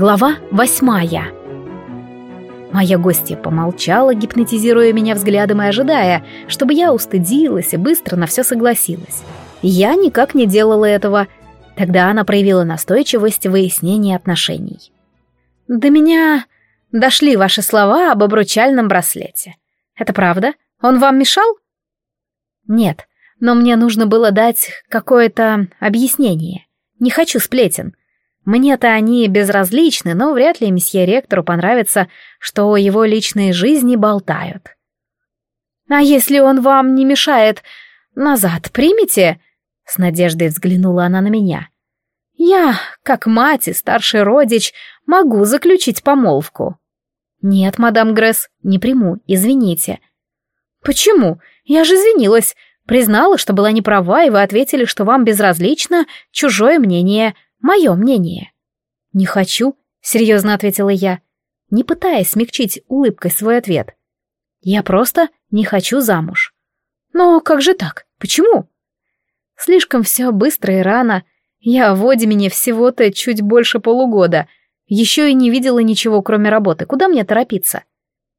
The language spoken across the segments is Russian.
Глава восьмая. Моя гостья помолчала, гипнотизируя меня взглядом и ожидая, чтобы я устыдилась и быстро на все согласилась. Я никак не делала этого. Тогда она проявила настойчивость в выяснении отношений. «До меня дошли ваши слова об обручальном браслете. Это правда? Он вам мешал?» «Нет, но мне нужно было дать какое-то объяснение. Не хочу сплетен. Мне-то они безразличны, но вряд ли месье ректору понравится, что о его личной жизни болтают. «А если он вам не мешает, назад примите?» С надеждой взглянула она на меня. «Я, как мать и старший родич, могу заключить помолвку». «Нет, мадам Гресс, не приму, извините». «Почему? Я же извинилась. Признала, что была неправа, и вы ответили, что вам безразлично чужое мнение. Мое мнение». «Не хочу», — серьезно ответила я, не пытаясь смягчить улыбкой свой ответ. «Я просто не хочу замуж». «Но как же так? Почему?» «Слишком все быстро и рано. Я в Одимине всего-то чуть больше полугода. Еще и не видела ничего, кроме работы. Куда мне торопиться?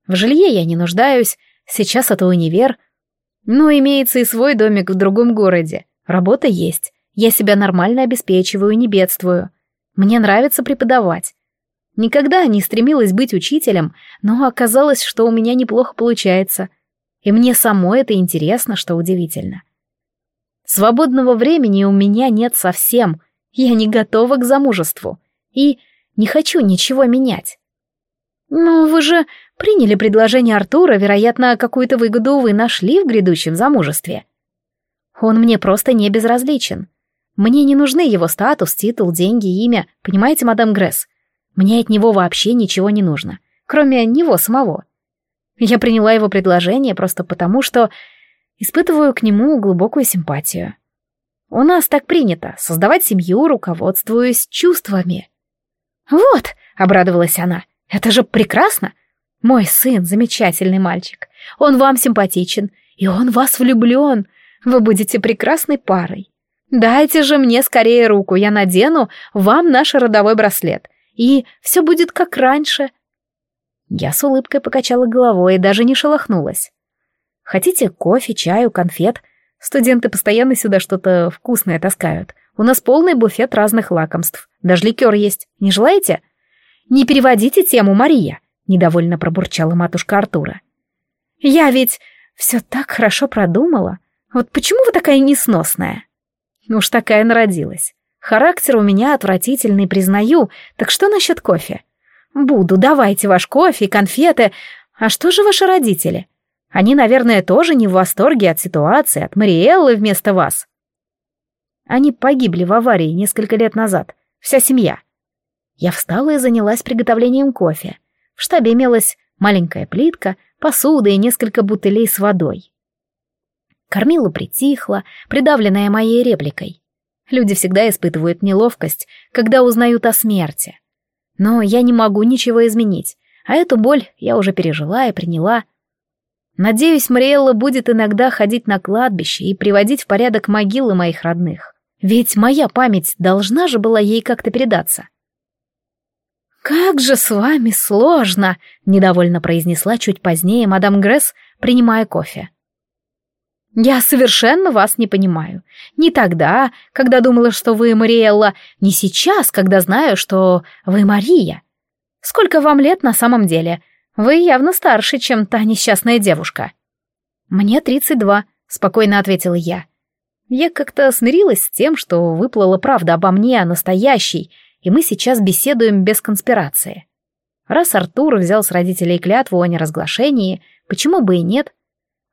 В жилье я не нуждаюсь, сейчас это универ. Но имеется и свой домик в другом городе. Работа есть. Я себя нормально обеспечиваю, не бедствую. Мне нравится преподавать. Никогда не стремилась быть учителем, но оказалось, что у меня неплохо получается. И мне самой это интересно, что удивительно. Свободного времени у меня нет совсем. Я не готова к замужеству. И не хочу ничего менять. «Ну, вы же приняли предложение Артура, вероятно, какую-то выгоду вы нашли в грядущем замужестве». Он мне просто не безразличен. Мне не нужны его статус, титул, деньги, имя, понимаете, мадам Гресс? Мне от него вообще ничего не нужно, кроме него самого. Я приняла его предложение просто потому, что испытываю к нему глубокую симпатию. У нас так принято — создавать семью, руководствуясь чувствами. «Вот», — обрадовалась она, — «это же прекрасно! Мой сын — замечательный мальчик. Он вам симпатичен, и он вас влюблен. Вы будете прекрасной парой. «Дайте же мне скорее руку, я надену вам наш родовой браслет, и все будет как раньше». Я с улыбкой покачала головой и даже не шелохнулась. «Хотите кофе, чаю, конфет? Студенты постоянно сюда что-то вкусное таскают. У нас полный буфет разных лакомств. Даже ликер есть. Не желаете?» «Не переводите тему, Мария», — недовольно пробурчала матушка Артура. «Я ведь все так хорошо продумала. Вот почему вы такая несносная?» Ну уж такая народилась. Характер у меня отвратительный, признаю. Так что насчет кофе? Буду, давайте ваш кофе и конфеты. А что же ваши родители? Они, наверное, тоже не в восторге от ситуации, от Мариэллы вместо вас. Они погибли в аварии несколько лет назад. Вся семья. Я встала и занялась приготовлением кофе. В штабе имелась маленькая плитка, посуда и несколько бутылей с водой. Кормила притихла, придавленная моей репликой. Люди всегда испытывают неловкость, когда узнают о смерти. Но я не могу ничего изменить, а эту боль я уже пережила и приняла. Надеюсь, Мариэлла будет иногда ходить на кладбище и приводить в порядок могилы моих родных. Ведь моя память должна же была ей как-то передаться. «Как же с вами сложно!» — недовольно произнесла чуть позднее мадам Гресс, принимая кофе. Я совершенно вас не понимаю. Не тогда, когда думала, что вы Мариэлла, не сейчас, когда знаю, что вы Мария. Сколько вам лет на самом деле? Вы явно старше, чем та несчастная девушка. Мне тридцать два, спокойно ответила я. Я как-то смирилась с тем, что выплыла правда обо мне, о настоящей, и мы сейчас беседуем без конспирации. Раз Артур взял с родителей клятву о неразглашении, почему бы и нет?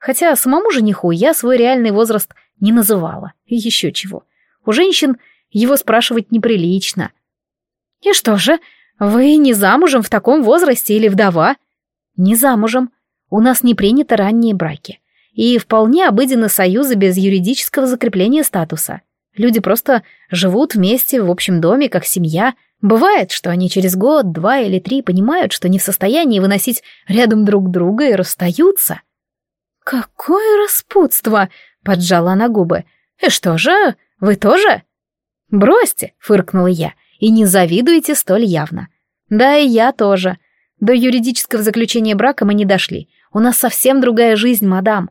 Хотя самому жениху я свой реальный возраст не называла. И еще чего. У женщин его спрашивать неприлично. «И что же, вы не замужем в таком возрасте или вдова?» «Не замужем. У нас не приняты ранние браки. И вполне обыденны союзы без юридического закрепления статуса. Люди просто живут вместе в общем доме, как семья. Бывает, что они через год, два или три понимают, что не в состоянии выносить рядом друг друга и расстаются. «Какое распутство!» — поджала она губы. «И что же, вы тоже?» «Бросьте!» — фыркнула я. «И не завидуйте столь явно. Да, и я тоже. До юридического заключения брака мы не дошли. У нас совсем другая жизнь, мадам.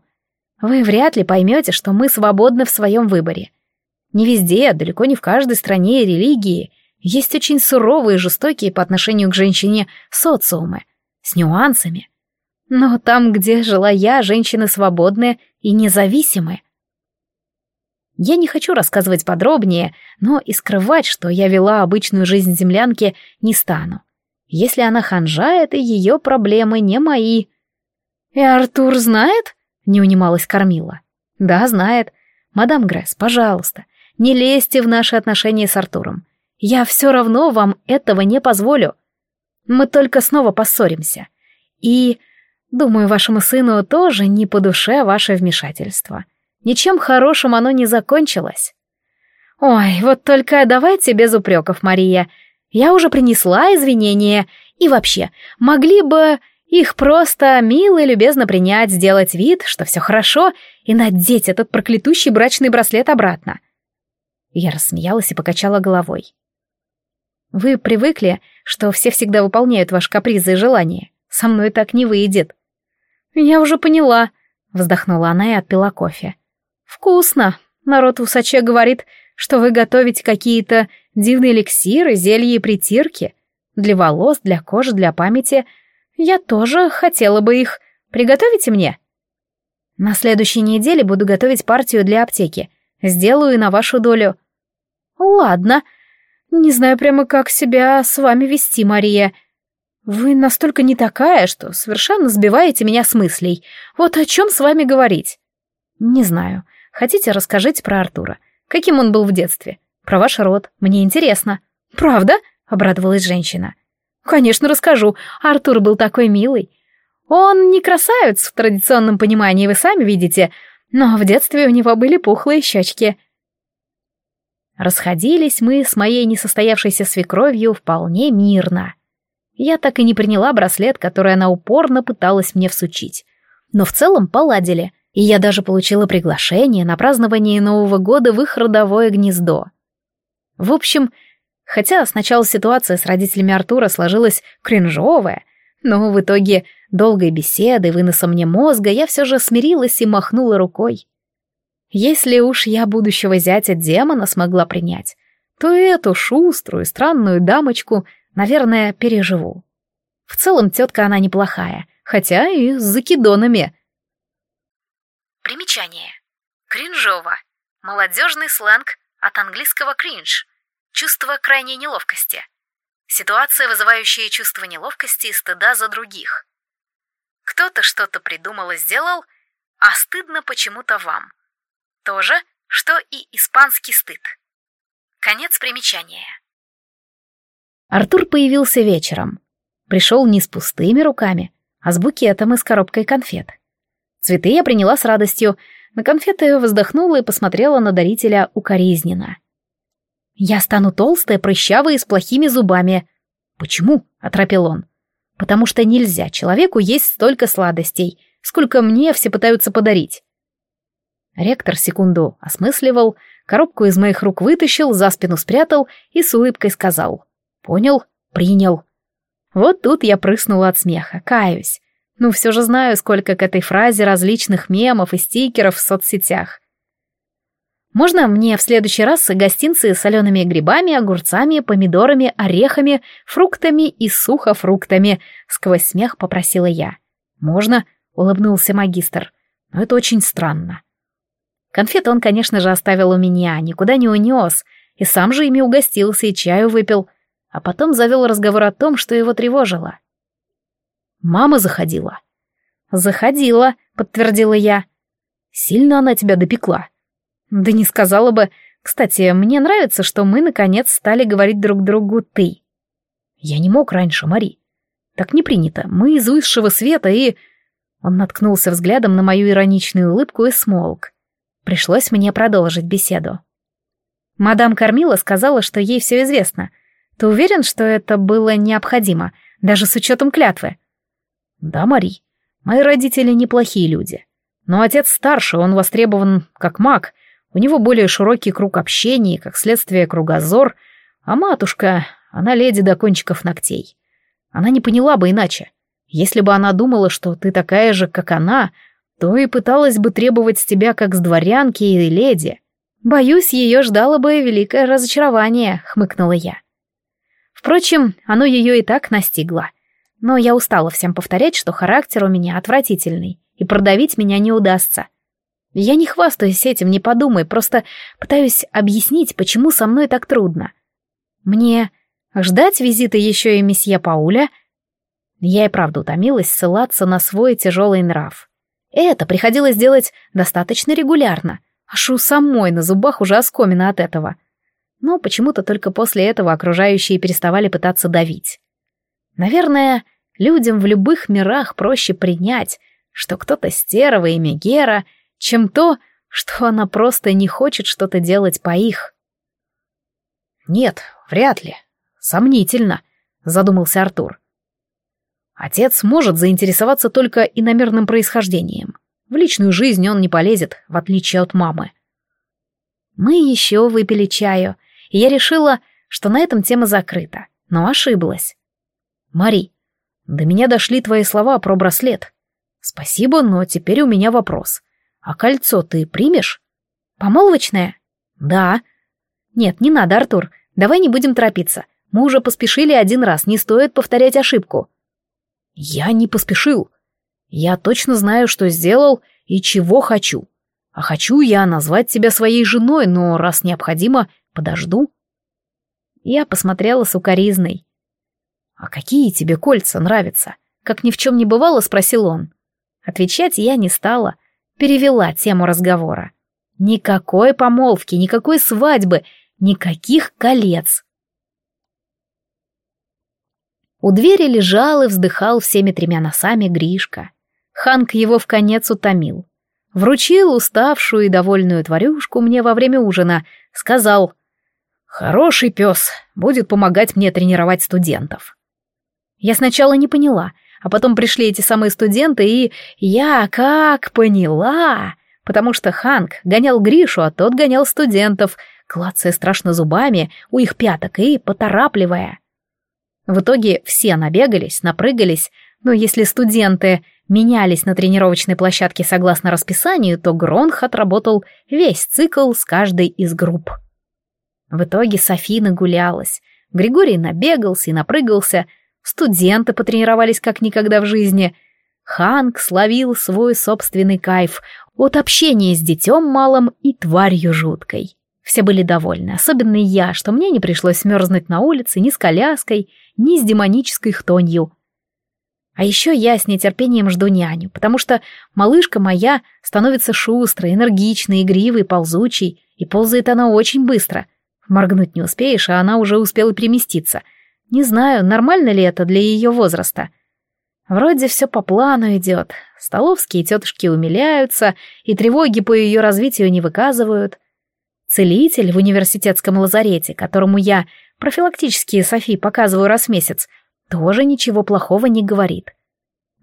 Вы вряд ли поймете, что мы свободны в своем выборе. Не везде, далеко не в каждой стране и религии есть очень суровые и жестокие по отношению к женщине социумы, с нюансами. Но там, где жила я, женщины свободные и независимые. Я не хочу рассказывать подробнее, но и скрывать, что я вела обычную жизнь землянки, не стану. Если она ханжа, это ее проблемы, не мои. «И Артур знает?» — не унималась Кормила. «Да, знает. Мадам Гресс, пожалуйста, не лезьте в наши отношения с Артуром. Я все равно вам этого не позволю. Мы только снова поссоримся. И, думаю, вашему сыну тоже не по душе ваше вмешательство. Ничем хорошим оно не закончилось. Ой, вот только давайте без упреков, Мария. Я уже принесла извинения. И вообще, могли бы их просто мило и любезно принять, сделать вид, что все хорошо, и надеть этот проклятущий брачный браслет обратно. Я рассмеялась и покачала головой. Вы привыкли, что все всегда выполняют ваши капризы и желания. Со мной так не выйдет. Я уже поняла, вздохнула она и отпила кофе. «Вкусно. Народ в Усаче говорит, что вы готовите какие-то дивные эликсиры, зелья и притирки. Для волос, для кожи, для памяти. Я тоже хотела бы их. Приготовите мне?» «На следующей неделе буду готовить партию для аптеки. Сделаю и на вашу долю». «Ладно. Не знаю прямо, как себя с вами вести, Мария. Вы настолько не такая, что совершенно сбиваете меня с мыслей. Вот о чем с вами говорить?» «Не знаю. Хотите, расскажите про Артура. Каким он был в детстве? Про ваш род. Мне интересно». «Правда?» — обрадовалась женщина. «Конечно, расскажу. Артур был такой милый. Он не красавец в традиционном понимании, вы сами видите, но в детстве у него были пухлые щечки». Расходились мы с моей несостоявшейся свекровью вполне мирно. Я так и не приняла браслет, который она упорно пыталась мне всучить. Но в целом поладили — и я даже получила приглашение на празднование Нового года в их родовое гнездо. В общем, хотя сначала ситуация с родителями Артура сложилась кринжовая, но в итоге долгой беседы, выносом мне мозга, я все же смирилась и махнула рукой. Если уж я будущего зятя демона смогла принять, то эту шуструю, странную дамочку, наверное, переживу. В целом тетка она неплохая, хотя и с закидонами — Примечание. Кринжово. Молодежный сленг от английского кринж. Чувство крайней неловкости. Ситуация, вызывающая чувство неловкости и стыда за других. Кто-то что-то придумал и сделал, а стыдно почему-то вам. То же, что и испанский стыд. Конец примечания. Артур появился вечером. Пришел не с пустыми руками, а с букетом и с коробкой конфет. Цветы я приняла с радостью, на конфеты вздохнула и посмотрела на дарителя укоризненно. «Я стану толстая, прыщавая и с плохими зубами». «Почему?» — оторопел он. «Потому что нельзя человеку есть столько сладостей, сколько мне все пытаются подарить». Ректор секунду осмысливал, коробку из моих рук вытащил, за спину спрятал и с улыбкой сказал. «Понял, принял». Вот тут я прыснула от смеха, каюсь. Ну, все же знаю, сколько к этой фразе различных мемов и стикеров в соцсетях. Можно мне в следующий раз гостинцы с солеными грибами, огурцами, помидорами, орехами, фруктами и сухофруктами? Сквозь смех попросила я. Можно, улыбнулся магистр. Но это очень странно. Конфеты он, конечно же, оставил у меня, никуда не унес, и сам же ими угостился и чаю выпил, а потом завел разговор о том, что его тревожило. Мама заходила. Заходила, подтвердила я. Сильно она тебя допекла. Да не сказала бы. Кстати, мне нравится, что мы наконец стали говорить друг другу «ты». Я не мог раньше, Мари. Так не принято. Мы из высшего света и... Он наткнулся взглядом на мою ироничную улыбку и смолк. Пришлось мне продолжить беседу. Мадам Кормила сказала, что ей все известно. Ты уверен, что это было необходимо, даже с учетом клятвы? Да, Мари, мои родители неплохие люди. Но отец старше, он востребован как маг, у него более широкий круг общения, как следствие кругозор, а матушка, она леди до кончиков ногтей. Она не поняла бы иначе. Если бы она думала, что ты такая же, как она, то и пыталась бы требовать с тебя как с дворянки и леди. Боюсь, ее ждало бы великое разочарование, хмыкнула я. Впрочем, оно ее и так настигло. Но я устала всем повторять, что характер у меня отвратительный, и продавить меня не удастся. Я не хвастаюсь этим, не подумай, просто пытаюсь объяснить, почему со мной так трудно. Мне ждать визита еще и месье Пауля? Я и правда утомилась ссылаться на свой тяжелый нрав. Это приходилось делать достаточно регулярно, аж у самой на зубах уже оскомина от этого. Но почему-то только после этого окружающие переставали пытаться давить. Наверное, людям в любых мирах проще принять, что кто-то стерва и мегера — чем то, что она просто не хочет что-то делать по их. «Нет, вряд ли. Сомнительно», — задумался Артур. «Отец может заинтересоваться только иномерным происхождением. В личную жизнь он не полезет, в отличие от мамы». Мы еще выпили чаю, и я решила, что на этом тема закрыта, но ошиблась. «Мари, до меня дошли твои слова про браслет. Спасибо, но теперь у меня вопрос. «А кольцо ты примешь?» «Помолвочное?» «Да». «Нет, не надо, Артур. Давай не будем торопиться. Мы уже поспешили один раз, не стоит повторять ошибку». «Я не поспешил. Я точно знаю, что сделал и чего хочу. А хочу я назвать тебя своей женой, но раз необходимо, подожду». Я посмотрела с укоризной. «А какие тебе кольца нравятся?» Как ни в чем не бывало, спросил он. Отвечать я не стала — перевела тему разговора. Никакой помолвки, никакой свадьбы, никаких колец. У двери лежал и вздыхал всеми тремя носами Гришка. Ханк его в конец утомил. Вручил уставшую и довольную тварюшку мне во время ужина, сказал «Хороший пес, будет помогать мне тренировать студентов». Я сначала не поняла — а потом пришли эти самые студенты, и я как поняла, потому что Ханк гонял Гришу, а тот гонял студентов, клацая страшно зубами у их пяток и поторапливая. В итоге все набегались, напрыгались, но если студенты менялись на тренировочной площадке согласно расписанию, то Гронх отработал весь цикл с каждой из групп. В итоге Софи нагулялась, Григорий набегался и напрыгался, студенты потренировались как никогда в жизни. Ханк словил свой собственный кайф от общения с детем малым и тварью жуткой. Все были довольны, особенно я, что мне не пришлось мерзнуть на улице ни с коляской, ни с демонической хтонью. А еще я с нетерпением жду няню, потому что малышка моя становится шустрой, энергичной, игривой, ползучей, и ползает она очень быстро. Моргнуть не успеешь, а она уже успела переместиться — не знаю, нормально ли это для ее возраста. Вроде все по плану идет. Столовские тетушки умиляются, и тревоги по ее развитию не выказывают. Целитель в университетском лазарете, которому я профилактические Софи показываю раз в месяц, тоже ничего плохого не говорит.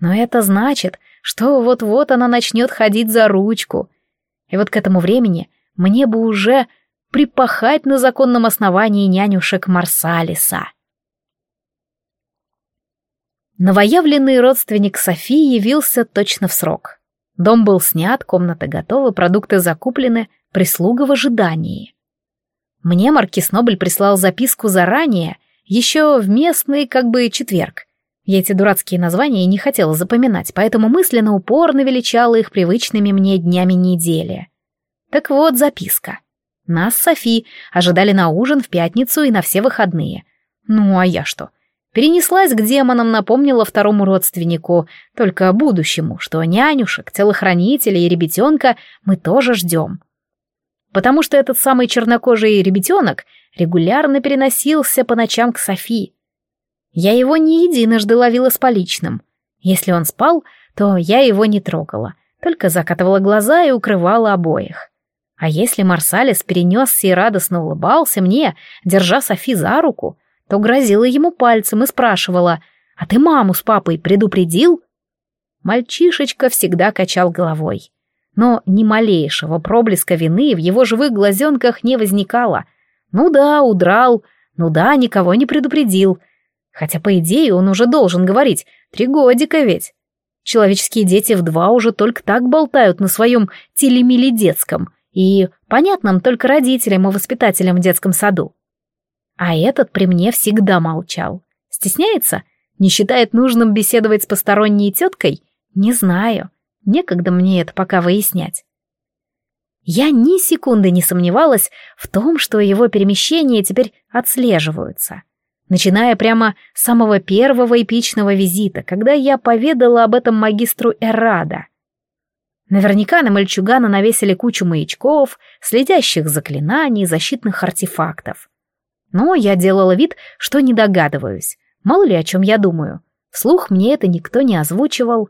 Но это значит, что вот-вот она начнет ходить за ручку. И вот к этому времени мне бы уже припахать на законном основании нянюшек Марсалиса. Новоявленный родственник Софии явился точно в срок. Дом был снят, комната готова, продукты закуплены, прислуга в ожидании. Мне Маркис Нобль прислал записку заранее, еще в местный как бы четверг. Я эти дурацкие названия не хотела запоминать, поэтому мысленно упорно величала их привычными мне днями недели. Так вот записка. Нас, Софи, ожидали на ужин в пятницу и на все выходные. Ну, а я что? — Перенеслась к демонам, напомнила второму родственнику, только будущему, что нянюшек, телохранителей и ребятенка мы тоже ждем. Потому что этот самый чернокожий ребятенок регулярно переносился по ночам к Софи. Я его не единожды ловила с поличным. Если он спал, то я его не трогала, только закатывала глаза и укрывала обоих. А если Марсалис перенесся и радостно улыбался мне, держа Софи за руку, то грозила ему пальцем и спрашивала, «А ты маму с папой предупредил?» Мальчишечка всегда качал головой. Но ни малейшего проблеска вины в его живых глазенках не возникало. Ну да, удрал, ну да, никого не предупредил. Хотя, по идее, он уже должен говорить. Три годика ведь. Человеческие дети в два уже только так болтают на своем телемиле детском и понятном только родителям и воспитателям в детском саду. А этот при мне всегда молчал. Стесняется? Не считает нужным беседовать с посторонней теткой? Не знаю. Некогда мне это пока выяснять. Я ни секунды не сомневалась в том, что его перемещения теперь отслеживаются начиная прямо с самого первого эпичного визита, когда я поведала об этом магистру Эррада. Наверняка на мальчугана навесили кучу маячков, следящих заклинаний, защитных артефактов. Но я делала вид, что не догадываюсь. Мало ли о чем я думаю. Вслух мне это никто не озвучивал.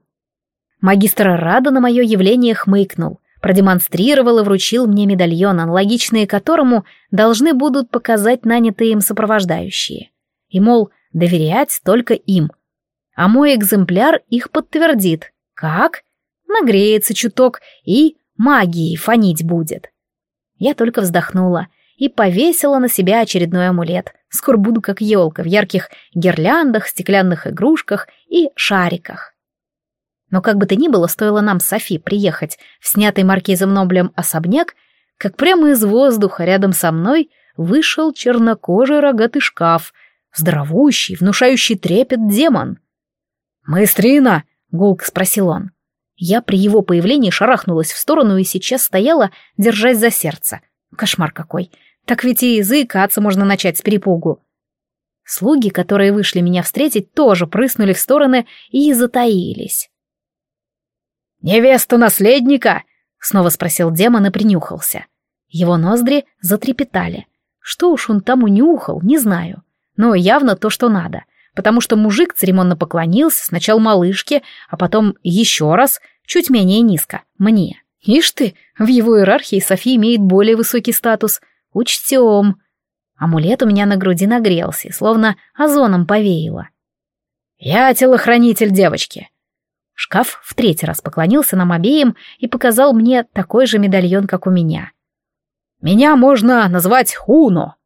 Магистр Рада на мое явление хмыкнул, продемонстрировал и вручил мне медальон, аналогичные которому должны будут показать нанятые им сопровождающие и, мол, доверять только им. А мой экземпляр их подтвердит. Как? Нагреется чуток и магией фонить будет. Я только вздохнула и повесила на себя очередной амулет. Скоро буду как елка в ярких гирляндах, стеклянных игрушках и шариках. Но как бы то ни было, стоило нам Софи приехать в снятый маркизом Ноблем особняк, как прямо из воздуха рядом со мной вышел чернокожий рогатый шкаф здоровущий, внушающий трепет демон. «Маэстрина!» — гулко спросил он. Я при его появлении шарахнулась в сторону и сейчас стояла, держась за сердце. Кошмар какой! Так ведь и заикаться можно начать с перепугу. Слуги, которые вышли меня встретить, тоже прыснули в стороны и затаились. «Невеста наследника?» — снова спросил демон и принюхался. Его ноздри затрепетали. Что уж он там унюхал, не знаю но явно то, что надо, потому что мужик церемонно поклонился сначала малышке, а потом еще раз, чуть менее низко, мне. Ишь ты, в его иерархии София имеет более высокий статус. Учтем. Амулет у меня на груди нагрелся, словно озоном повеяло. «Я телохранитель девочки». Шкаф в третий раз поклонился нам обеим и показал мне такой же медальон, как у меня. «Меня можно назвать Хуно».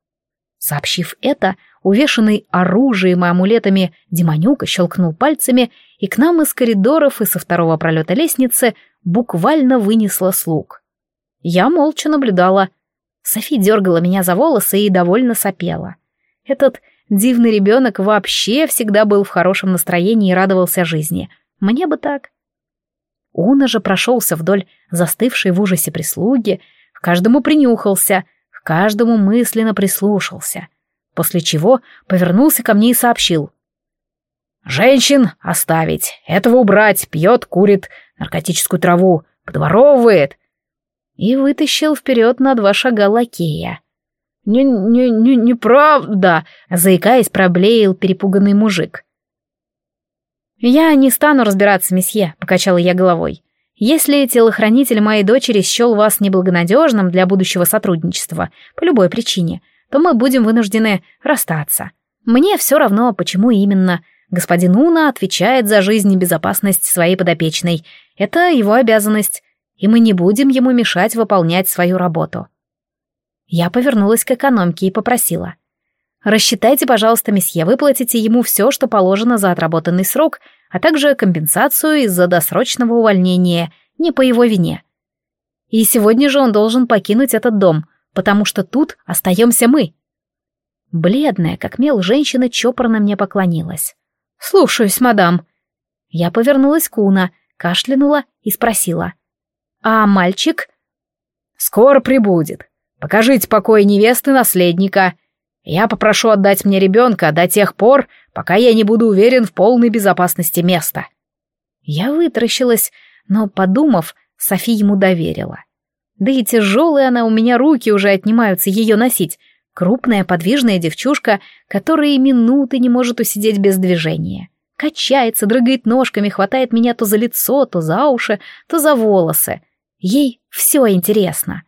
Сообщив это, увешанный оружием и амулетами, Демонюка щелкнул пальцами, и к нам из коридоров и со второго пролета лестницы буквально вынесла слуг. Я молча наблюдала. Софи дергала меня за волосы и довольно сопела. Этот дивный ребенок вообще всегда был в хорошем настроении и радовался жизни. Мне бы так. Уна же прошелся вдоль застывшей в ужасе прислуги, к каждому принюхался, к каждому мысленно прислушался — после чего повернулся ко мне и сообщил. «Женщин оставить, этого убрать, пьет, курит, наркотическую траву, подворовывает». И вытащил вперед на два шага лакея. «Не, не, не, неправда», — заикаясь, проблеял перепуганный мужик. «Я не стану разбираться, месье», — покачала я головой. «Если телохранитель моей дочери счел вас неблагонадежным для будущего сотрудничества, по любой причине, — то мы будем вынуждены расстаться. Мне все равно, почему именно. Господин Уна отвечает за жизнь и безопасность своей подопечной. Это его обязанность, и мы не будем ему мешать выполнять свою работу. Я повернулась к экономке и попросила. «Рассчитайте, пожалуйста, месье, выплатите ему все, что положено за отработанный срок, а также компенсацию из-за досрочного увольнения, не по его вине. И сегодня же он должен покинуть этот дом — потому что тут остаемся мы. Бледная, как мел, женщина чопорно мне поклонилась. «Слушаюсь, мадам». Я повернулась к Уна, кашлянула и спросила. «А мальчик?» «Скоро прибудет. Покажите покой невесты наследника. Я попрошу отдать мне ребенка до тех пор, пока я не буду уверен в полной безопасности места». Я вытаращилась, но, подумав, Софи ему доверила. Да и тяжелые она у меня руки уже отнимаются ее носить. Крупная подвижная девчушка, которая и минуты не может усидеть без движения. Качается, дрыгает ножками, хватает меня то за лицо, то за уши, то за волосы. Ей все интересно.